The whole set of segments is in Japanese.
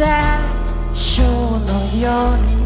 まるで死んだ。人のように。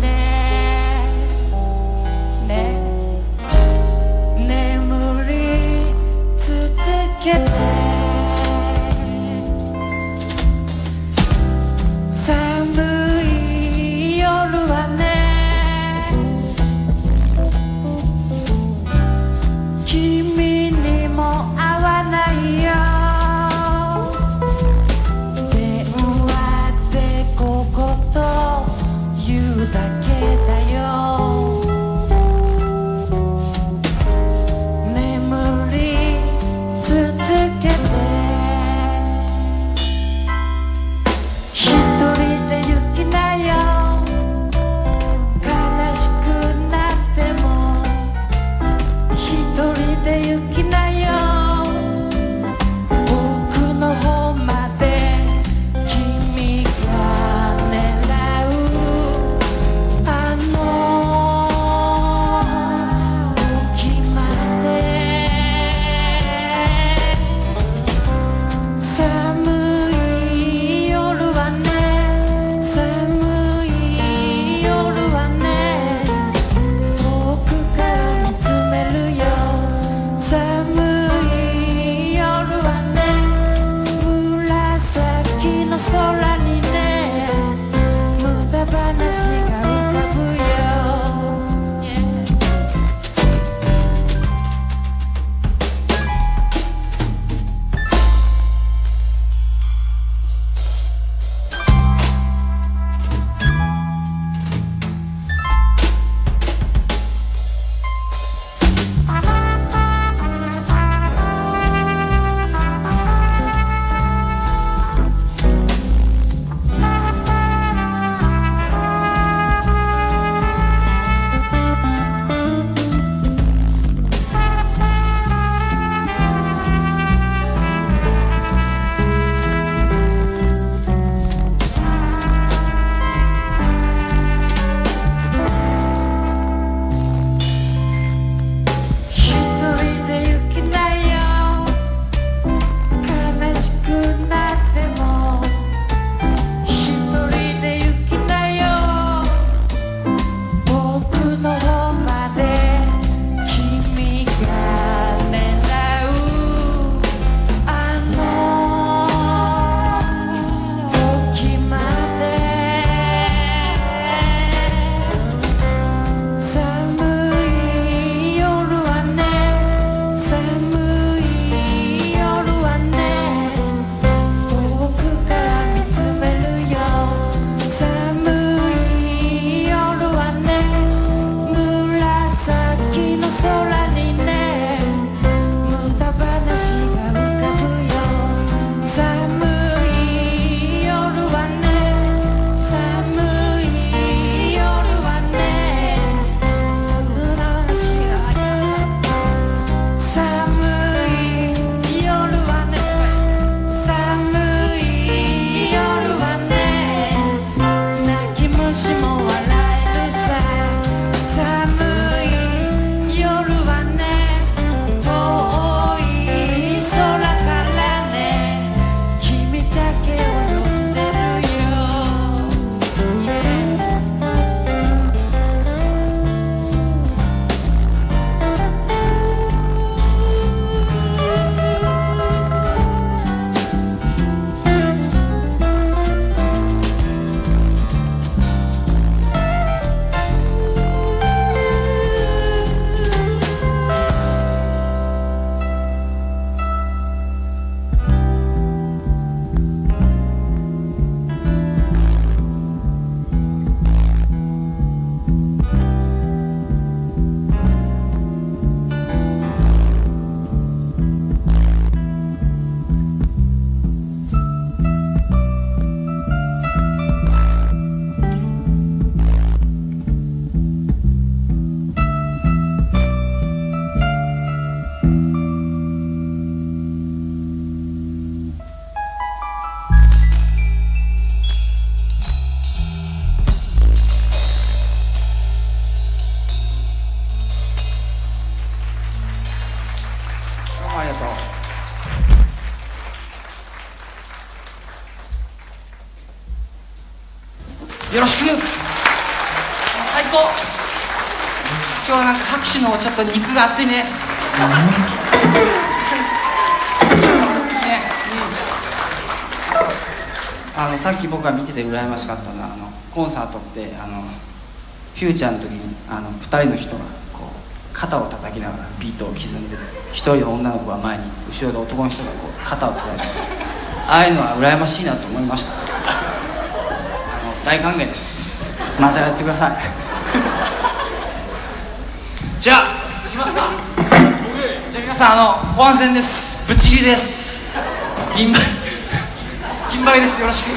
よろしく。最高。今日はなんか拍手のちょっと肉が熱いね。ねあのさっき僕が見てて羨ましかったのはあのコンサートってあのフューチャーの時にあの2人の人がこう肩を叩きながらビートを刻んで1人の女の子が前に後ろで男の人がこう肩を叩いてああいうのは羨ましいなと思いました。大歓迎です。またやってください。じゃあ行きますか。じゃあ皆さんあの後半戦です。ぶっちぎりです。銀杯銀杯です。よろしく